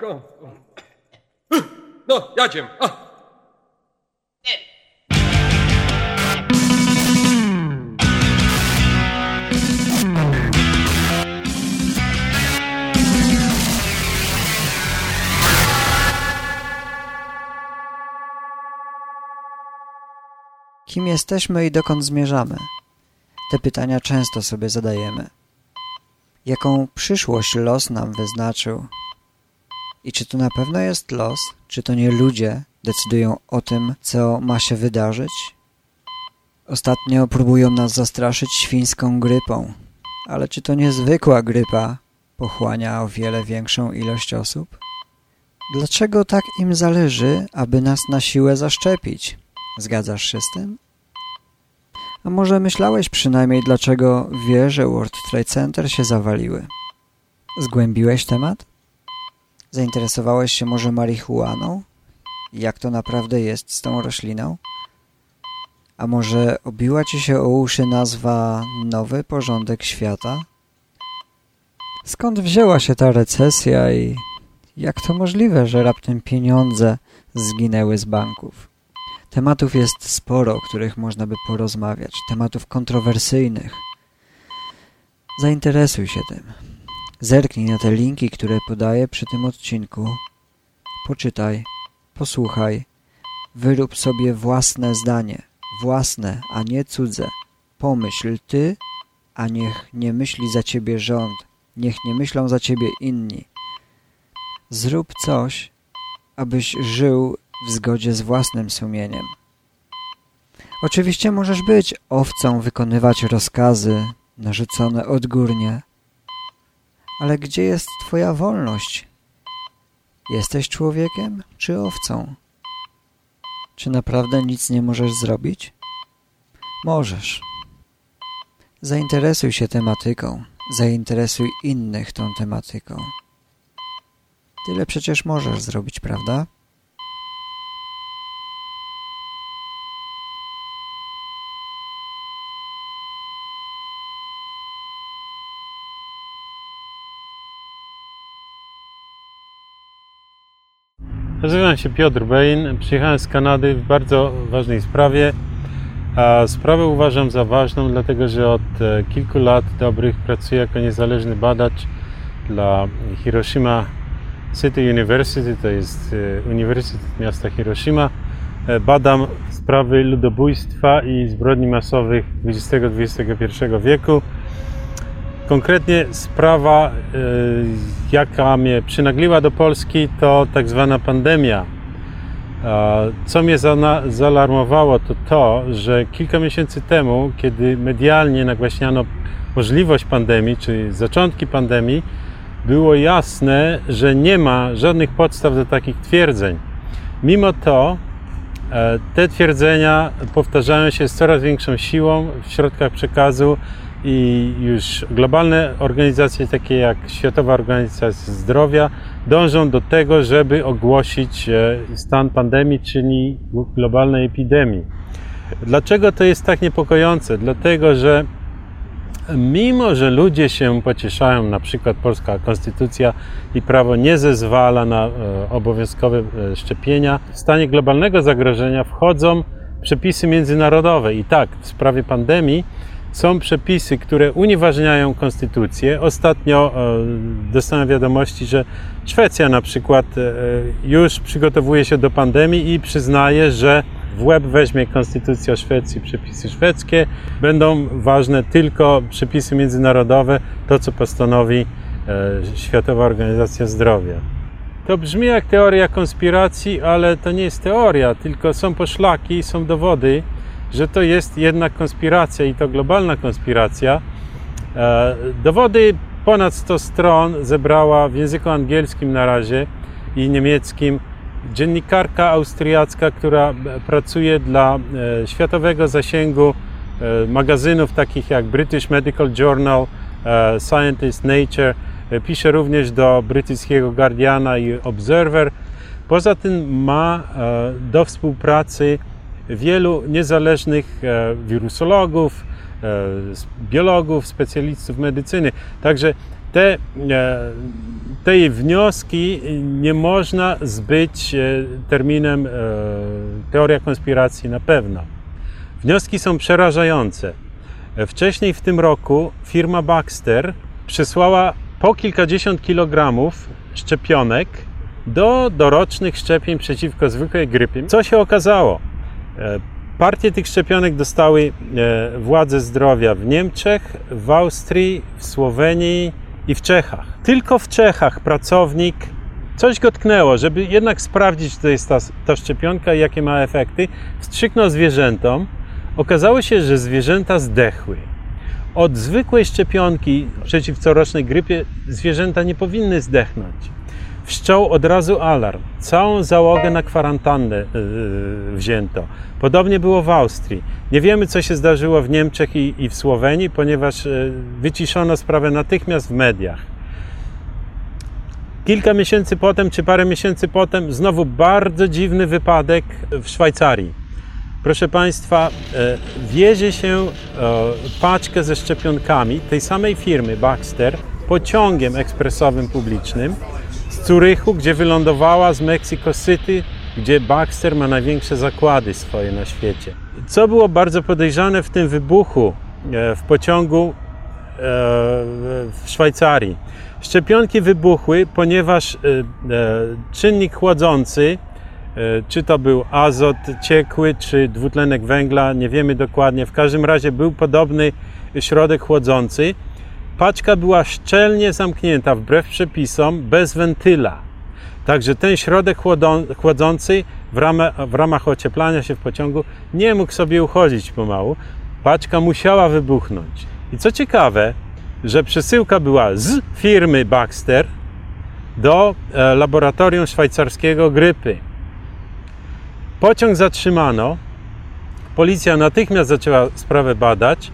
ko- No, jadziem. A. Kim jesteśmy i dokąd zmierzamy? Te pytania często sobie zadajemy. Jaką przyszłość los nam wyznaczył? I czy to na pewno jest los? Czy to nie ludzie decydują o tym, co ma się wydarzyć? Ostatnio próbują nas zastraszyć świńską grypą, ale czy to niezwykła grypa pochłania o wiele większą ilość osób? Dlaczego tak im zależy, aby nas na siłę zaszczepić? Zgadzasz się z tym? A może myślałeś przynajmniej, dlaczego wieże World Trade Center się zawaliły? Zgłębiłeś temat? Zainteresowałeś się może marihuaną? Jak to naprawdę jest z tą rośliną? A może obiła ci się o uszy nazwa Nowy Porządek Świata? Skąd wzięła się ta recesja i jak to możliwe, że raptem pieniądze zginęły z banków? Tematów jest sporo, o których można by porozmawiać, tematów kontrowersyjnych. Zainteresuj się tym. Zerknij na te linki, które podaję przy tym odcinku. Poczytaj, posłuchaj, wyrób sobie własne zdanie, własne, a nie cudze. Pomyśl ty, a niech nie myśli za ciebie rząd, niech nie myślą za ciebie inni. Zrób coś, abyś żył w zgodzie z własnym sumieniem. Oczywiście możesz być owcą, wykonywać rozkazy narzucone odgórnie, ale gdzie jest Twoja wolność? Jesteś człowiekiem czy owcą? Czy naprawdę nic nie możesz zrobić? Możesz. Zainteresuj się tematyką, zainteresuj innych tą tematyką. Tyle przecież możesz zrobić, prawda? Nazywam się Piotr Bein. Przyjechałem z Kanady w bardzo ważnej sprawie. Sprawę uważam za ważną, dlatego że od e, kilku lat dobrych pracuję jako niezależny badacz dla Hiroshima City University, to jest e, Uniwersytet Miasta Hiroshima. E, Badam sprawy ludobójstwa i zbrodni masowych XX-XXI wieku. Konkretnie sprawa, y, jaka mnie przynagliła do Polski, to tak zwana pandemia. Co mnie zaalarmowało, to to, że kilka miesięcy temu, kiedy medialnie nagłaśniano możliwość pandemii, czy zaczątki pandemii, było jasne, że nie ma żadnych podstaw do takich twierdzeń. Mimo to e, te twierdzenia powtarzają się z coraz większą siłą w środkach przekazu i już globalne organizacje takie jak Światowa Organizacja Zdrowia dążą do tego, żeby ogłosić e, stan pandemii, czyli globalnej epidemii. Dlaczego to jest tak niepokojące? Dlatego, że mimo, że ludzie się pocieszają, na przykład polska konstytucja i prawo nie zezwala na e, obowiązkowe e, szczepienia, w stanie globalnego zagrożenia wchodzą przepisy międzynarodowe. I tak, w sprawie pandemii są przepisy, które unieważniają konstytucję. Ostatnio e, dostałem wiadomości, że Szwecja na przykład e, już przygotowuje się do pandemii i przyznaje, że w łeb weźmie konstytucja Szwecji, przepisy szwedzkie. Będą ważne tylko przepisy międzynarodowe, to co postanowi e, Światowa Organizacja Zdrowia. To brzmi jak teoria konspiracji, ale to nie jest teoria, tylko są poszlaki, są dowody, że to jest jednak konspiracja i to globalna konspiracja. E, dowody ponad 100 stron zebrała w języku angielskim na razie i niemieckim dziennikarka austriacka, która pracuje dla e, światowego zasięgu e, magazynów takich jak British Medical Journal, Scientist, Nature. Pisze również do brytyjskiego Guardiana i Observer. Poza tym ma do współpracy wielu niezależnych e, wirusologów, biologów, specjalistów medycyny. Także te, te wnioski nie można zbyć terminem teoria konspiracji na pewno. Wnioski są przerażające. Wcześniej w tym roku firma Baxter przysłała po kilkadziesiąt kilogramów szczepionek do dorocznych szczepień przeciwko zwykłej grypie. Co się okazało? E, partie tych szczepionek dostały e, władze zdrowia w Niemczech, w Austrii, w Słowenii i w Czechach. Tylko w Czechach pracownik coś go tknęło, żeby jednak sprawdzić, czy to jest ta, ta szczepionka i jakie ma efekty. Wstrzyknął zwierzętom. Okazało się, że zwierzęta zdechły. Od zwykłej szczepionki przeciw corocznej grypie zwierzęta nie powinny zdechnąć. Wszczął od razu alarm. Całą załogę na kwarantannę yy, wzięto. Podobnie było w Austrii. Nie wiemy, co się zdarzyło w Niemczech i, i w Słowenii, ponieważ yy, wyciszono sprawę natychmiast w mediach. Kilka miesięcy potem, czy parę miesięcy potem, znowu bardzo dziwny wypadek w Szwajcarii. Proszę Państwa, wiezie się paczkę ze szczepionkami tej samej firmy Baxter pociągiem ekspresowym publicznym Zurychu, gdzie wylądowała z Mexico City, gdzie Baxter ma największe zakłady swoje na świecie. Co było bardzo podejrzane w tym wybuchu e, w pociągu w Szwajcarii? Szczepionki wybuchły, ponieważ czynnik chłodzący E, czy to był azot ciekły, czy dwutlenek węgla, nie wiemy dokładnie. W każdym razie był podobny środek chłodzący. Paczka była szczelnie zamknięta wbrew przepisom, bez wentyla. Także ten środek chłodzący w ramach, w ramach ocieplania się w pociągu nie mógł sobie uchodzić pomału. Paczka musiała wybuchnąć. I co ciekawe, że przesyłka była z firmy Baxter do e, laboratorium szwajcarskiego grypy. Pociąg zatrzymano. Policja natychmiast zaczęła sprawę badać.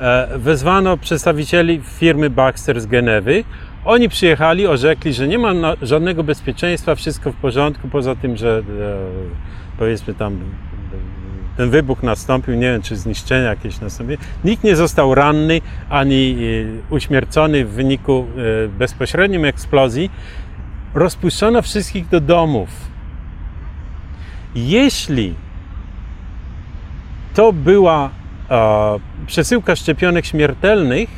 E, wezwano przedstawicieli firmy Baxter z Genewy. Oni przyjechali, orzekli, że nie ma żadnego bezpieczeństwa, wszystko w porządku, poza tym, że e, powiedzmy tam ten wybuch nastąpił, nie wiem czy zniszczenia jakieś nastąpiły. Nikt nie został ranny ani e, uśmiercony w wyniku bezpośrednim eksplozji. Rozpuszczono wszystkich do domów jeśli to była przesyłka szczepionek śmiertelnych,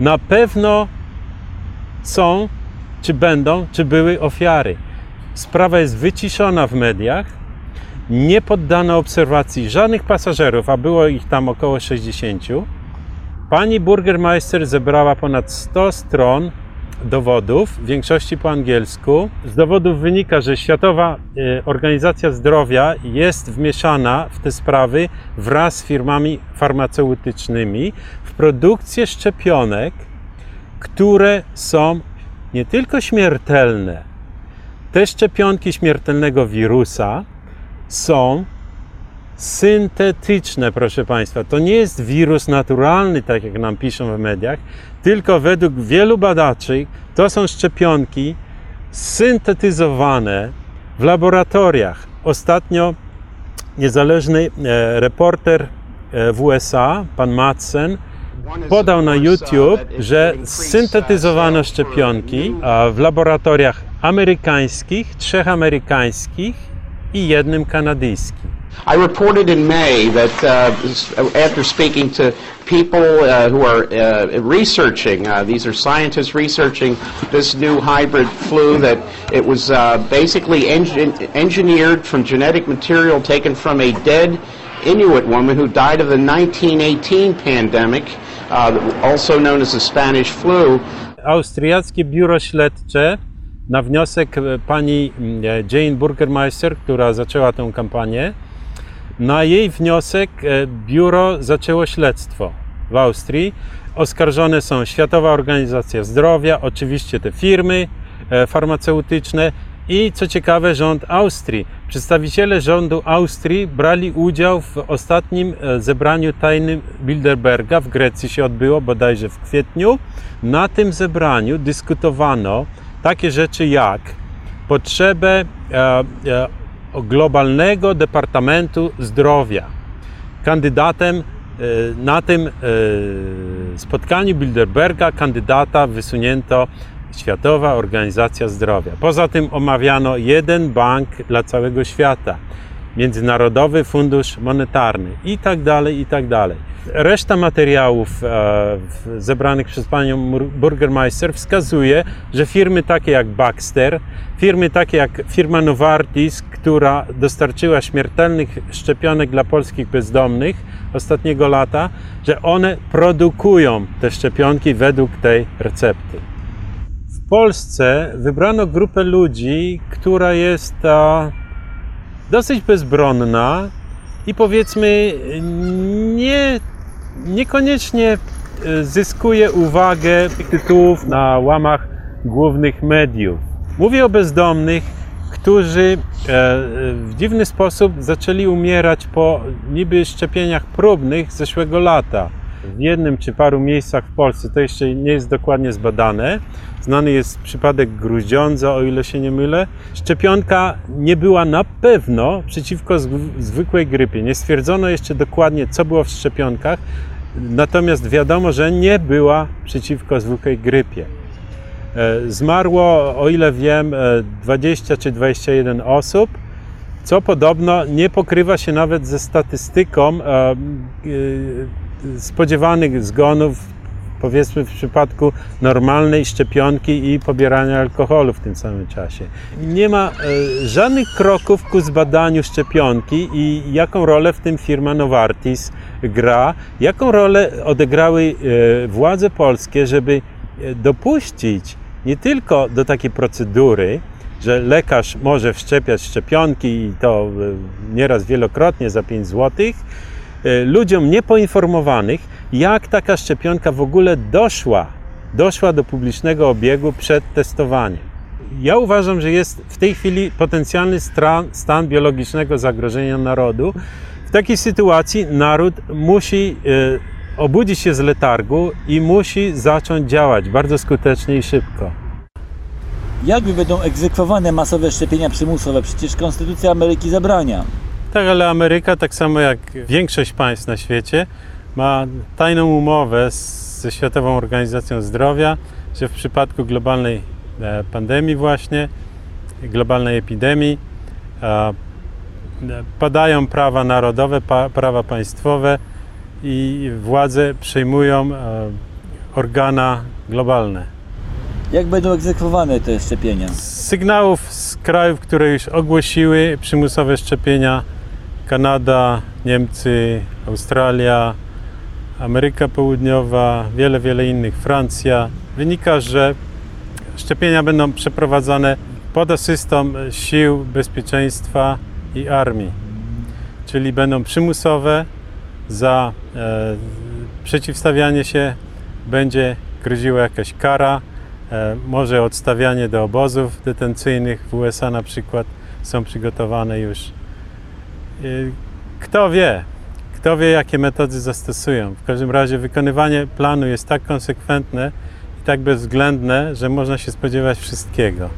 na pewno są, czy będą, czy były ofiary. Sprawa jest wyciszona w mediach, nie poddano obserwacji żadnych pasażerów, a było ich tam około 60. Pani Burgermeister zebrała ponad 100 stron dowodów, w większości po angielsku. Z dowodów wynika, że Światowa e, Organizacja Zdrowia jest wmieszana w te sprawy wraz z firmami farmaceutycznymi w produkcję szczepionek, które są nie tylko śmiertelne, te szczepionki śmiertelnego wirusa są syntetyczne, proszę Państwa. To nie jest wirus naturalny, tak jak nam piszą w mediach, tylko według wielu badaczy to są szczepionki syntetyzowane w laboratoriach. Ostatnio niezależny e, reporter e, w USA, pan Madsen, podał na YouTube, że syntetyzowano szczepionki w laboratoriach amerykańskich, trzech amerykańskich i jednym kanadyjskim. I reported in May that uh, after speaking to people uh, who are uh, researching, uh, these are scientists researching this new hybrid flu, that it was uh, basically engineered from genetic material taken from a dead Inuit woman who died of the 1918 pandemic, uh, also known as the Spanish flu. Austriackie biuro śledcze na wniosek pani mm, Jane Burgermeister, która zaczęła tę kampanię, Na jej wniosek e, biuro zaczęło śledztwo w Austrii. Oskarżone są Światowa Organizacja Zdrowia, oczywiście te firmy e, farmaceutyczne i co ciekawe rząd Austrii. Przedstawiciele rządu Austrii brali udział w ostatnim e, zebraniu tajnym Bilderberga w Grecji się odbyło bodajże w kwietniu. Na tym zebraniu dyskutowano takie rzeczy jak potrzebę globalnego Departamentu Zdrowia. Kandydatem na tym spotkaniu Bilderberga kandydata wysunięto Światowa Organizacja Zdrowia. Poza tym omawiano jeden bank dla całego świata, Międzynarodowy Fundusz Monetarny i tak dalej, i tak dalej. Reszta materiałów e, zebranych przez panią Burgermeister wskazuje, że firmy takie jak Baxter, firmy takie jak firma Novartis, która dostarczyła śmiertelnych szczepionek dla polskich bezdomnych ostatniego lata, że one produkują te szczepionki według tej recepty. W Polsce wybrano grupę ludzi, która jest dosyć bezbronna i powiedzmy nie, niekoniecznie e, zyskuje uwagę tytułów na łamach głównych mediów. Mówię o bezdomnych, którzy e, w dziwny sposób zaczęli umierać po niby szczepieniach próbnych zeszłego lata. W jednym czy paru miejscach w Polsce, to jeszcze nie jest dokładnie zbadane, Znany jest przypadek gruździądza, o ile się nie mylę. Szczepionka nie była na pewno przeciwko zwykłej grypie. Nie stwierdzono jeszcze dokładnie, co było w szczepionkach, natomiast wiadomo, że nie była przeciwko zwykłej grypie. E, zmarło, o ile wiem, 20 e, czy 21 osób, co podobno nie pokrywa się nawet ze statystyką e, spodziewanych zgonów powiedzmy w przypadku normalnej szczepionki i pobierania alkoholu w tym samym czasie. Nie ma e, żadnych kroków ku zbadaniu szczepionki i jaką rolę w tym firma Novartis gra, jaką rolę odegrały e, władze polskie, żeby e, dopuścić nie tylko do takiej procedury, że lekarz może wszczepiać szczepionki i to nieraz wielokrotnie za 5 złotych, ludziom niepoinformowanych, jak taka szczepionka w ogóle doszła, doszła do publicznego obiegu przed testowaniem. Ja uważam, że jest w tej chwili potencjalny stan, stan biologicznego zagrożenia narodu. W takiej sytuacji naród musi e, obudzić się z letargu i musi zacząć działać bardzo skutecznie i szybko. Jak będą egzekwowane masowe szczepienia przymusowe? Przecież Konstytucja Ameryki zabrania. Tak, ale Ameryka, tak samo jak większość państw na świecie, ma tajną umowę z, ze Światową Organizacją Zdrowia, że w przypadku globalnej e, pandemii właśnie, globalnej epidemii, padają prawa narodowe, prawa państwowe i władze przejmują e, organa globalne. Jak będą egzekwowane te szczepienia? Z sygnałów z krajów, które już ogłosiły przymusowe szczepienia, Kanada, Niemcy, Australia, Ameryka Południowa, wiele, wiele innych, Francja. Wynika, że szczepienia będą przeprowadzane pod asystą sił bezpieczeństwa i armii, czyli będą przymusowe. Za e, przeciwstawianie się będzie groziła jakaś kara, e, może odstawianie do obozów detencyjnych. W USA na przykład są przygotowane już kto wie, kto wie, jakie metody zastosują. W każdym razie wykonywanie planu jest tak konsekwentne i tak bezwzględne, że można się spodziewać wszystkiego.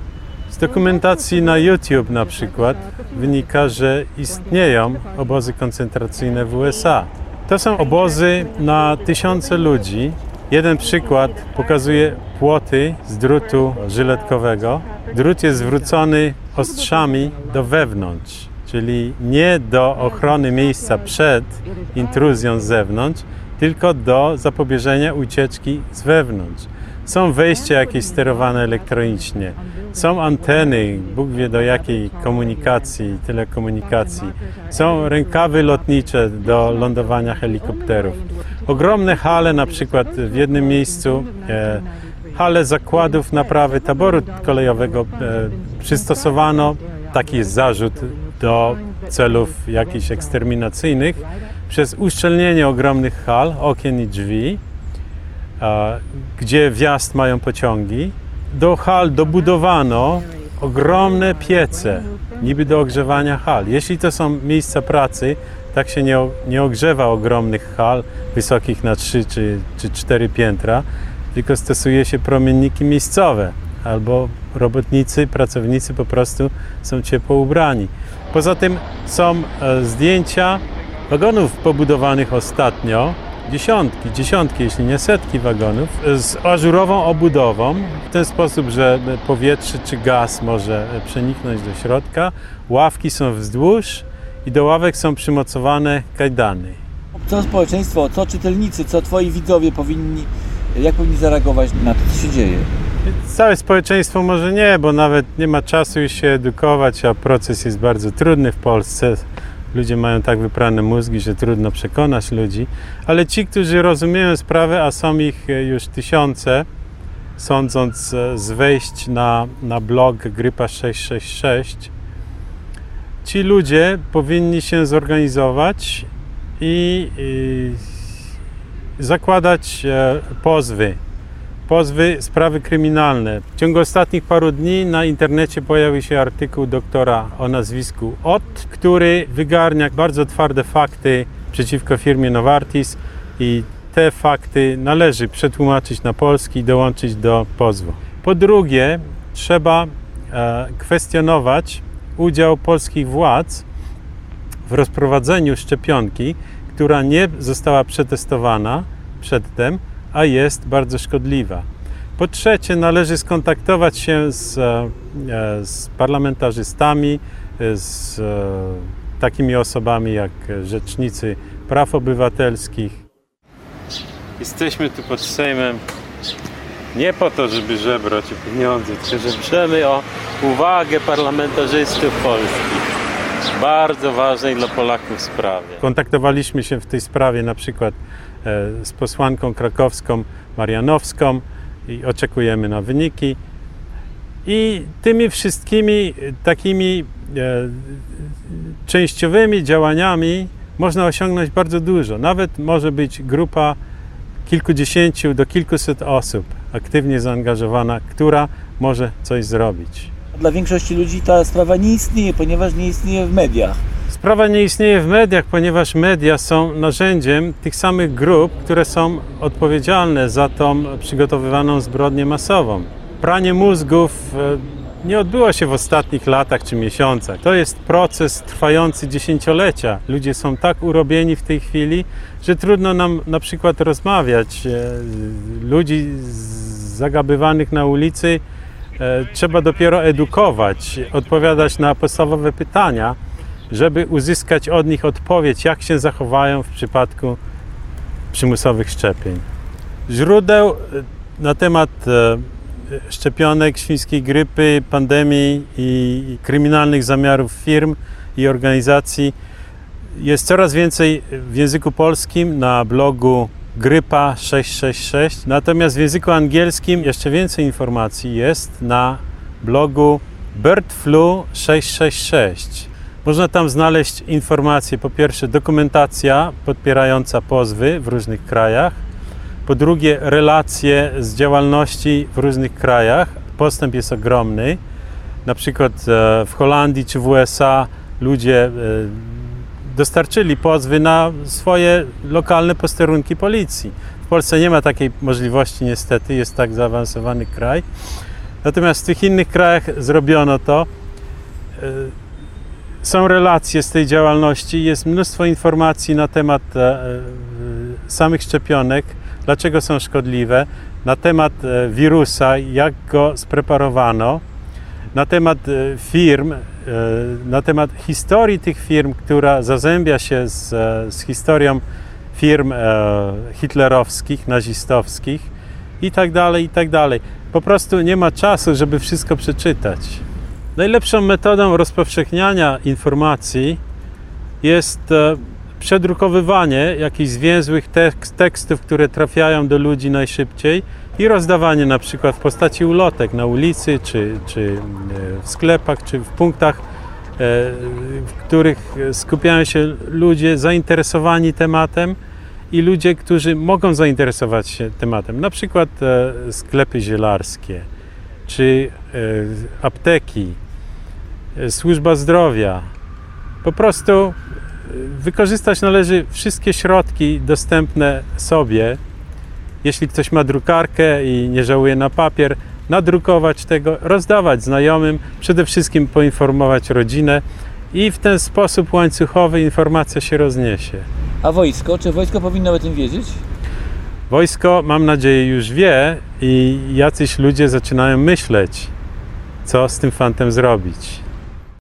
Z dokumentacji na YouTube na przykład wynika, że istnieją obozy koncentracyjne w USA. To są obozy na tysiące ludzi. Jeden przykład pokazuje płoty z drutu żyletkowego. Drut jest zwrócony ostrzami do wewnątrz czyli nie do ochrony miejsca przed intruzją z zewnątrz, tylko do zapobieżenia ucieczki z wewnątrz. Są wejścia jakieś sterowane elektronicznie, są anteny, Bóg wie do jakiej komunikacji, telekomunikacji, są rękawy lotnicze do lądowania helikopterów. Ogromne hale, na przykład w jednym miejscu e, hale zakładów naprawy taboru kolejowego e, przystosowano, taki jest zarzut do celów jakichś eksterminacyjnych przez uszczelnienie ogromnych hal, okien i drzwi, gdzie wjazd mają pociągi. Do hal dobudowano ogromne piece, niby do ogrzewania hal. Jeśli to są miejsca pracy, tak się nie, nie ogrzewa ogromnych hal wysokich na 3 czy, czy 4 piętra, tylko stosuje się promienniki miejscowe albo robotnicy, pracownicy po prostu są ciepło ubrani. Poza tym są e, zdjęcia Wagonów pobudowanych ostatnio, dziesiątki, dziesiątki, jeśli nie setki wagonów, z ażurową obudową, w ten sposób, że powietrze czy gaz może przeniknąć do środka. Ławki są wzdłuż i do ławek są przymocowane kajdany. Co społeczeństwo, co czytelnicy, co twoi widzowie powinni, jak powinni zareagować na to, co się dzieje? Całe społeczeństwo może nie, bo nawet nie ma czasu już się edukować, a proces jest bardzo trudny w Polsce. Ludzie mają tak wyprane mózgi, że trudno przekonać ludzi, ale ci, którzy rozumieją sprawę, a są ich już tysiące, sądząc z wejść na, na blog Grypa 666, ci ludzie powinni się zorganizować i, i zakładać e, pozwy. Pozwy, sprawy kryminalne. W ciągu ostatnich paru dni na internecie pojawił się artykuł doktora o nazwisku Ott, który wygarnia bardzo twarde fakty przeciwko firmie Novartis i te fakty należy przetłumaczyć na polski i dołączyć do pozwu. Po drugie, trzeba e, kwestionować udział polskich władz w rozprowadzeniu szczepionki, która nie została przetestowana przedtem, a jest bardzo szkodliwa. Po trzecie, należy skontaktować się z, e, z parlamentarzystami, z e, takimi osobami jak rzecznicy praw obywatelskich. Jesteśmy tu pod Sejmem nie po to, żeby żebrać o pieniądze, tylko żebremy o uwagę parlamentarzystów polskich. Bardzo ważnej dla Polaków sprawie. Kontaktowaliśmy się w tej sprawie na przykład e, z posłanką krakowską Marianowską i oczekujemy na wyniki. I tymi wszystkimi takimi e, częściowymi działaniami można osiągnąć bardzo dużo. Nawet może być grupa kilkudziesięciu do kilkuset osób aktywnie zaangażowana, która może coś zrobić. Dla większości ludzi ta sprawa nie istnieje, ponieważ nie istnieje w mediach. Sprawa nie istnieje w mediach, ponieważ media są narzędziem tych samych grup, które są odpowiedzialne za tą przygotowywaną zbrodnię masową. Pranie mózgów e, nie odbyło się w ostatnich latach czy miesiącach. To jest proces trwający dziesięciolecia. Ludzie są tak urobieni w tej chwili, że trudno nam na przykład rozmawiać. E, ludzi zagabywanych na ulicy e, trzeba dopiero edukować, odpowiadać na podstawowe pytania, żeby uzyskać od nich odpowiedź, jak się zachowają w przypadku przymusowych szczepień. Źródeł e, na temat szczepionek, świńskiej grypy, pandemii i kryminalnych zamiarów firm i organizacji jest coraz więcej w języku polskim na blogu Grypa 666. Natomiast w języku angielskim jeszcze więcej informacji jest na blogu Bird Flu 666. Można tam znaleźć informacje, po pierwsze dokumentacja podpierająca pozwy w różnych krajach, po drugie relacje z działalności w różnych krajach. Postęp jest ogromny. Na przykład e, w Holandii czy w USA ludzie e, dostarczyli pozwy na swoje lokalne posterunki policji. W Polsce nie ma takiej możliwości niestety, jest tak zaawansowany kraj. Natomiast w tych innych krajach zrobiono to. E, są relacje z tej działalności, jest mnóstwo informacji na temat e, e, samych szczepionek, dlaczego są szkodliwe, na temat wirusa, jak go spreparowano, na temat firm, na temat historii tych firm, która zazębia się z, z historią firm hitlerowskich, nazistowskich i tak dalej, i tak dalej. Po prostu nie ma czasu, żeby wszystko przeczytać. Najlepszą metodą rozpowszechniania informacji jest e, przedrukowywanie jakichś zwięzłych tekstów, które trafiają do ludzi najszybciej i rozdawanie na przykład w postaci ulotek na ulicy, czy, czy e, w sklepach, czy w punktach, e, w których skupiają się ludzie zainteresowani tematem i ludzie, którzy mogą zainteresować się tematem, na przykład sklepy zielarskie, czy apteki, służba zdrowia. Po prostu wykorzystać należy wszystkie środki dostępne sobie. Jeśli ktoś ma drukarkę i nie żałuje na papier, nadrukować tego, rozdawać znajomym, przede wszystkim poinformować rodzinę i w ten sposób łańcuchowy informacja się rozniesie. A wojsko? Czy wojsko powinno o tym wiedzieć? Wojsko, mam nadzieję, już wie i jacyś ludzie zaczynają myśleć, co z tym fantem zrobić.